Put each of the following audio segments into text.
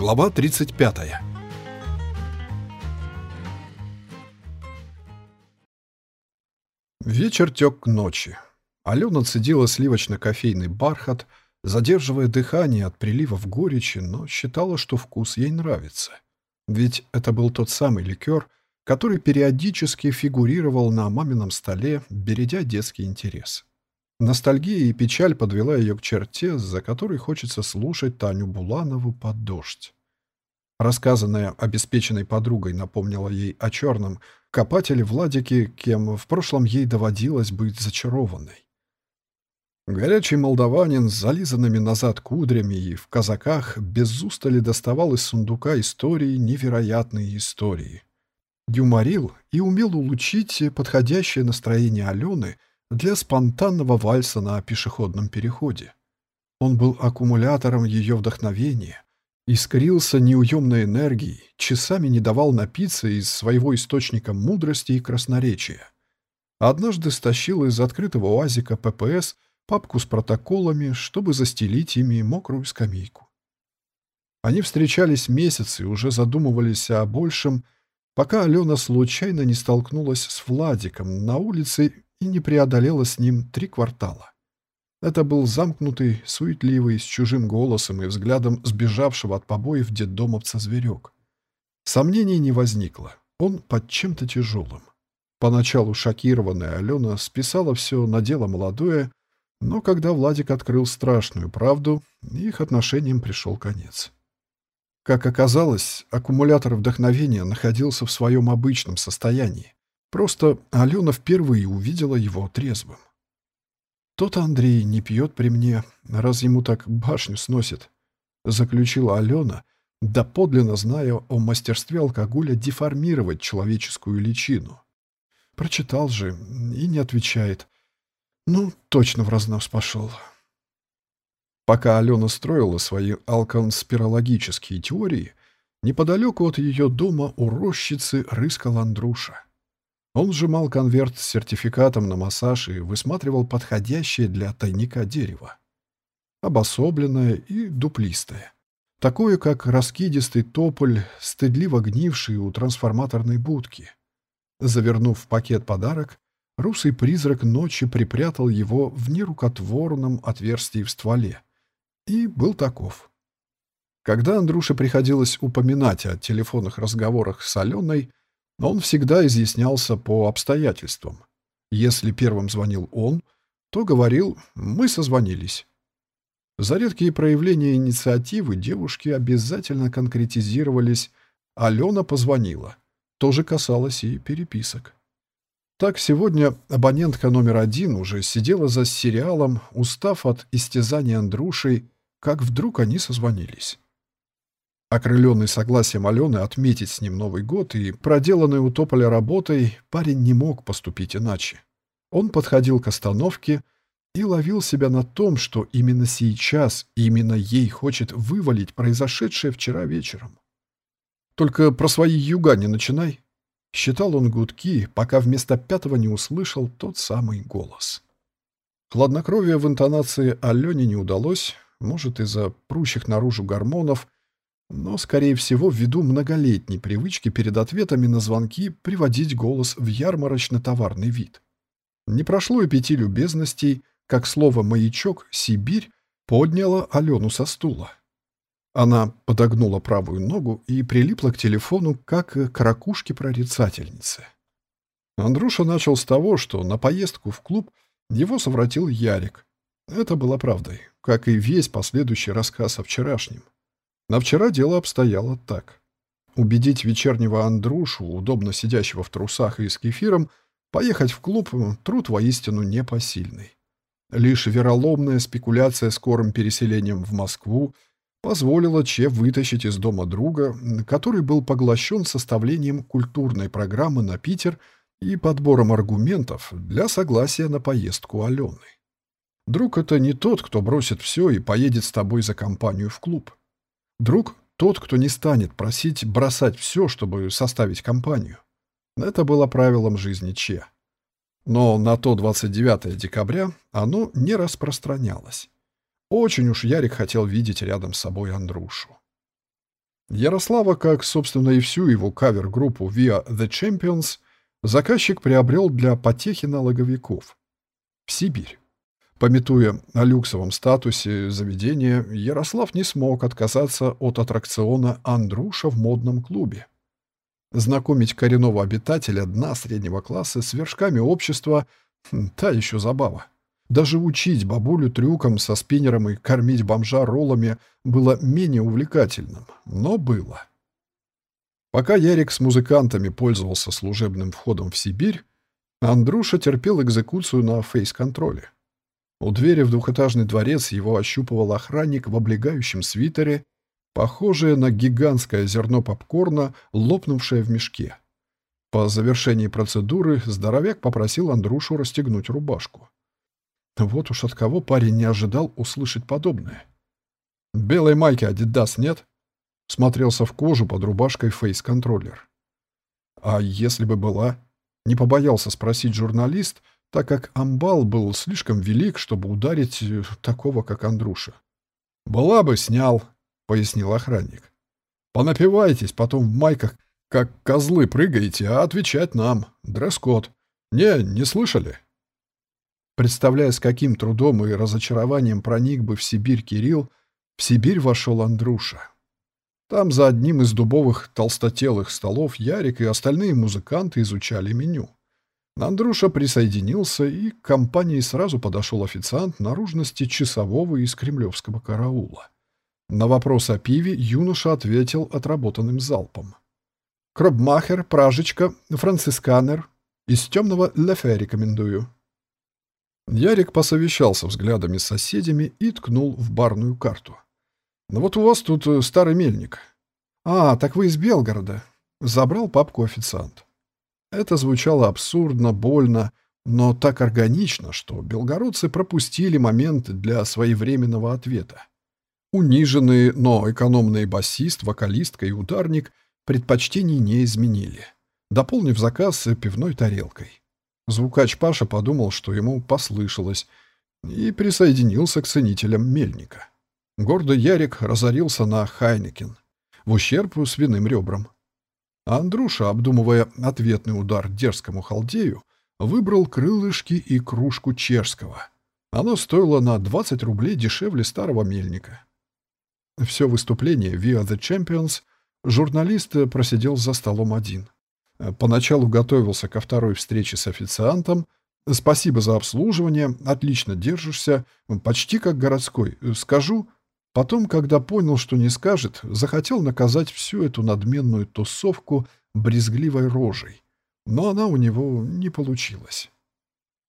Глава 35 Вечер тек к ночи. Алена цедила сливочно-кофейный бархат, задерживая дыхание от приливов горечи, но считала, что вкус ей нравится. Ведь это был тот самый ликер, который периодически фигурировал на мамином столе, бередя детский интерес. Ностальгия и печаль подвела ее к черте, за которой хочется слушать Таню Буланову под дождь. Рассказанная обеспеченной подругой напомнила ей о черном копателе Владике, кем в прошлом ей доводилось быть зачарованной. Горячий молдаванин с зализанными назад кудрями и в казаках без устали доставал из сундука истории невероятные истории. Юморил и умел улучшить подходящее настроение Алены — для спонтанного вальса на пешеходном переходе. Он был аккумулятором ее вдохновения, искрился неуемной энергией, часами не давал напиться из своего источника мудрости и красноречия. Однажды стащил из открытого уазика ППС папку с протоколами, чтобы застелить ими мокрую скамейку. Они встречались месяцы и уже задумывались о большем, пока Алена случайно не столкнулась с Владиком на улице и не преодолела с ним три квартала. Это был замкнутый, суетливый, с чужим голосом и взглядом сбежавшего от побоев детдомовца зверек. Сомнений не возникло. Он под чем-то тяжелым. Поначалу шокированная Алена списала все на дело молодое, но когда Владик открыл страшную правду, их отношениям пришел конец. Как оказалось, аккумулятор вдохновения находился в своем обычном состоянии. Просто Алена впервые увидела его трезвым. «Тот Андрей не пьет при мне, раз ему так башню сносит», заключила Алена, доподлинно зная о мастерстве алкоголя деформировать человеческую личину. Прочитал же и не отвечает. Ну, точно в разнос пошел. Пока Алена строила свои алконспирологические теории, неподалеку от ее дома у рощицы рыскал Андруша. Он сжимал конверт с сертификатом на массаж и высматривал подходящее для тайника дерево. Обособленное и дуплистое. Такое, как раскидистый тополь, стыдливо гнивший у трансформаторной будки. Завернув в пакет подарок, русый призрак ночи припрятал его в нерукотворном отверстии в стволе. И был таков. Когда Андрюше приходилось упоминать о телефонных разговорах с Аленой, но он всегда изъяснялся по обстоятельствам. Если первым звонил он, то говорил «мы созвонились». За редкие проявления инициативы девушки обязательно конкретизировались «Алена позвонила». То же касалось и переписок. Так сегодня абонентка номер один уже сидела за сериалом, устав от истязания Андрушей, как вдруг они созвонились. Окрыленный согласием Алены отметить с ним Новый год и проделанной у Тополя работой, парень не мог поступить иначе. Он подходил к остановке и ловил себя на том, что именно сейчас, именно ей хочет вывалить произошедшее вчера вечером. «Только про свои юга не начинай», — считал он гудки, пока вместо пятого не услышал тот самый голос. Хладнокровие в интонации Алене не удалось, может, из-за прущих наружу гормонов — но, скорее всего, ввиду многолетней привычки перед ответами на звонки приводить голос в ярмарочно-товарный вид. Не прошло и пяти любезностей, как слово «маячок» «Сибирь» подняло Алену со стула. Она подогнула правую ногу и прилипла к телефону, как к ракушке прорицательницы. Андрюша начал с того, что на поездку в клуб его совратил Ярик. Это было правдой, как и весь последующий рассказ о вчерашнем. На вчера дело обстояло так. Убедить вечернего Андрюшу, удобно сидящего в трусах и с кефиром, поехать в клуб — труд воистину непосильный. Лишь вероломная спекуляция скорым переселением в Москву позволила Че вытащить из дома друга, который был поглощен составлением культурной программы на Питер и подбором аргументов для согласия на поездку Алены. Друг — это не тот, кто бросит все и поедет с тобой за компанию в клуб. Друг — тот, кто не станет просить бросать все, чтобы составить компанию. Это было правилом жизни Че. Но на то 29 декабря оно не распространялось. Очень уж Ярик хотел видеть рядом с собой Андрушу. Ярослава, как, собственно, и всю его кавер-группу Via The Champions, заказчик приобрел для потехи налоговиков. В Сибирь. Пометуя о люксовом статусе заведения, Ярослав не смог отказаться от аттракциона «Андруша» в модном клубе. Знакомить коренного обитателя дна среднего класса с вершками общества — та еще забава. Даже учить бабулю трюкам со спиннером и кормить бомжа роллами было менее увлекательным, но было. Пока Ярик с музыкантами пользовался служебным входом в Сибирь, Андруша терпел экзекуцию на фейс-контроле. У двери в двухэтажный дворец его ощупывал охранник в облегающем свитере, похожее на гигантское зерно попкорна, лопнувшее в мешке. По завершении процедуры здоровяк попросил Андрушу расстегнуть рубашку. Вот уж от кого парень не ожидал услышать подобное. «Белой майки Адидас нет?» Смотрелся в кожу под рубашкой фейс-контроллер. «А если бы была?» Не побоялся спросить журналист, так как амбал был слишком велик, чтобы ударить э, такого, как Андруша. «Была бы, снял», — пояснил охранник. «Понапивайтесь, потом в майках, как козлы прыгаете, а отвечать нам. Дресс-код. Не, не слышали?» Представляя, с каким трудом и разочарованием проник бы в Сибирь Кирилл, в Сибирь вошел Андруша. Там за одним из дубовых толстотелых столов Ярик и остальные музыканты изучали меню. Андруша присоединился, и к компании сразу подошел официант наружности часового из кремлевского караула. На вопрос о пиве юноша ответил отработанным залпом. «Кробмахер, пражечка, францисканер. Из темного лефе рекомендую». Ярик посовещался взглядами с соседями и ткнул в барную карту. «Ну вот у вас тут э, старый мельник». «А, так вы из Белгорода», — забрал папку официант. Это звучало абсурдно, больно, но так органично, что белгородцы пропустили момент для своевременного ответа. Униженные, но экономные басист, вокалистка и ударник предпочтений не изменили, дополнив заказ пивной тарелкой. Звукач Паша подумал, что ему послышалось, и присоединился к ценителям мельника. Гордый Ярик разорился на Хайнекен в ущерб свиным ребрам. А Андруша, обдумывая ответный удар дерзкому халдею, выбрал крылышки и кружку чешского. Оно стоило на 20 рублей дешевле старого мельника. Все выступление Via the Champions журналист просидел за столом один. Поначалу готовился ко второй встрече с официантом. «Спасибо за обслуживание, отлично держишься, почти как городской. Скажу...» Потом, когда понял, что не скажет, захотел наказать всю эту надменную тусовку брезгливой рожей. Но она у него не получилась.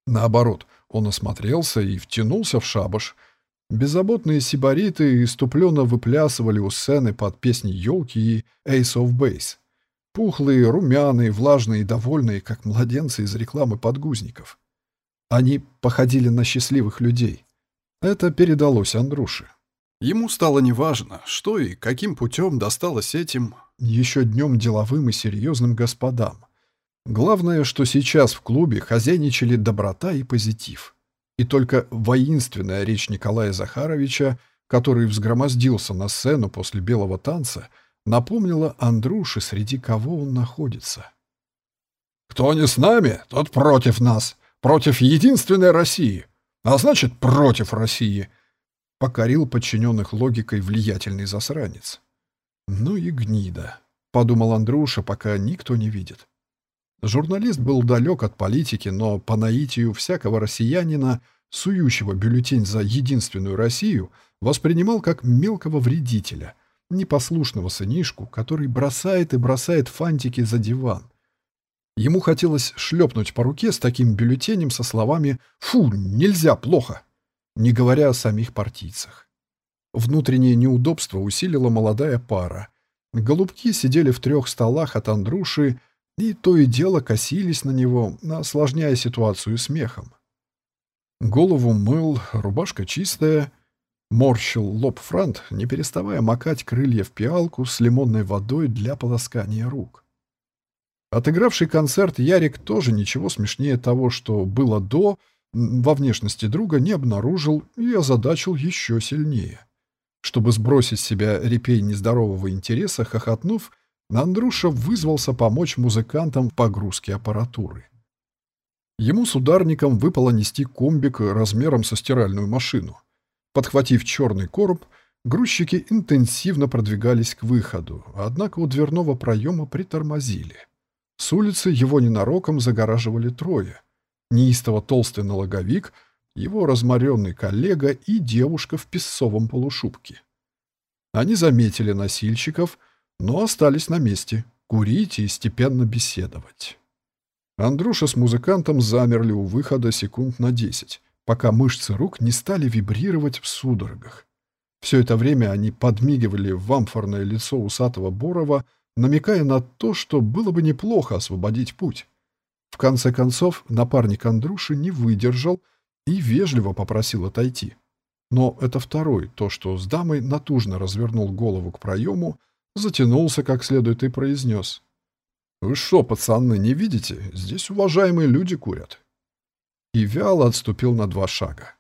Наоборот, он осмотрелся и втянулся в шабаш. Беззаботные сибариты иступленно выплясывали у сцены под песни «Елки» и «Ace of Base». Пухлые, румяные, влажные и довольные, как младенцы из рекламы подгузников. Они походили на счастливых людей. Это передалось Андруше. Ему стало неважно, что и каким путем досталось этим еще днем деловым и серьезным господам. Главное, что сейчас в клубе хозяйничали доброта и позитив. И только воинственная речь Николая Захаровича, который взгромоздился на сцену после белого танца, напомнила Андрюше, среди кого он находится. «Кто не с нами, тот против нас, против единственной России, а значит, против России», покорил подчиненных логикой влиятельный засранец. «Ну и гнида», — подумал Андруша, пока никто не видит. Журналист был далек от политики, но по наитию всякого россиянина, сующего бюллетень за единственную Россию, воспринимал как мелкого вредителя, непослушного сынишку, который бросает и бросает фантики за диван. Ему хотелось шлепнуть по руке с таким бюллетенем со словами «Фу, нельзя, плохо!» Не говоря о самих партийцах. Внутреннее неудобство усилила молодая пара. Голубки сидели в трех столах от Андруши и то и дело косились на него, осложняя ситуацию смехом. Голову мыл, рубашка чистая, морщил лоб франт, не переставая макать крылья в пиалку с лимонной водой для полоскания рук. Отыгравший концерт Ярик тоже ничего смешнее того, что было до, во внешности друга не обнаружил и озадачил еще сильнее. Чтобы сбросить с себя репей нездорового интереса, хохотнув, Андруша вызвался помочь музыкантам в погрузке аппаратуры. Ему с ударником выпало нести комбик размером со стиральную машину. Подхватив черный короб, грузчики интенсивно продвигались к выходу, однако у дверного проема притормозили. С улицы его ненароком загораживали трое. Неистово толстый налоговик, его разморенный коллега и девушка в песцовом полушубке. Они заметили носильщиков, но остались на месте, курить и степенно беседовать. Андруша с музыкантом замерли у выхода секунд на десять, пока мышцы рук не стали вибрировать в судорогах. Все это время они подмигивали в амфорное лицо усатого Борова, намекая на то, что было бы неплохо освободить путь. В конце концов, напарник Андруши не выдержал и вежливо попросил отойти. Но это второй, то, что с дамой натужно развернул голову к проему, затянулся как следует и произнес. «Вы что, пацаны, не видите? Здесь уважаемые люди курят». И вяло отступил на два шага.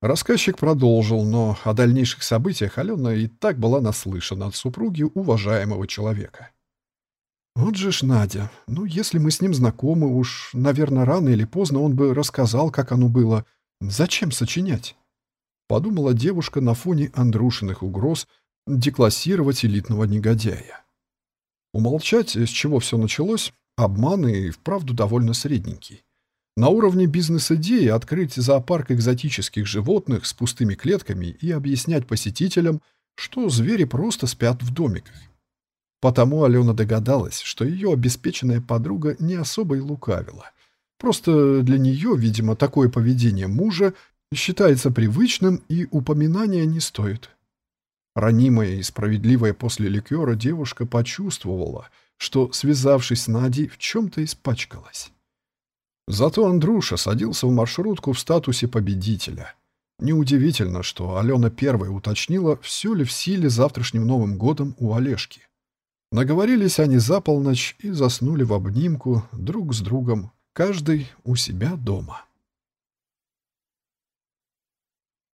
Рассказчик продолжил, но о дальнейших событиях Алена и так была наслышана от супруги уважаемого человека. «Вот же ж Надя. Ну, если мы с ним знакомы, уж, наверное, рано или поздно он бы рассказал, как оно было. Зачем сочинять?» Подумала девушка на фоне Андрушиных угроз деклассировать элитного негодяя. Умолчать, с чего все началось, обман и вправду довольно средненький. На уровне бизнес-идеи открыть зоопарк экзотических животных с пустыми клетками и объяснять посетителям, что звери просто спят в домиках. Потому Алена догадалась, что ее обеспеченная подруга не особо и лукавила. Просто для нее, видимо, такое поведение мужа считается привычным и упоминания не стоит. Ранимая и справедливая после ликера девушка почувствовала, что, связавшись с Надей, в чем-то испачкалась. Зато Андрюша садился в маршрутку в статусе победителя. Неудивительно, что Алена первая уточнила, все ли в силе завтрашним Новым годом у Олежки. Наговорились они за полночь и заснули в обнимку друг с другом, каждый у себя дома.